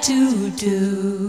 to do.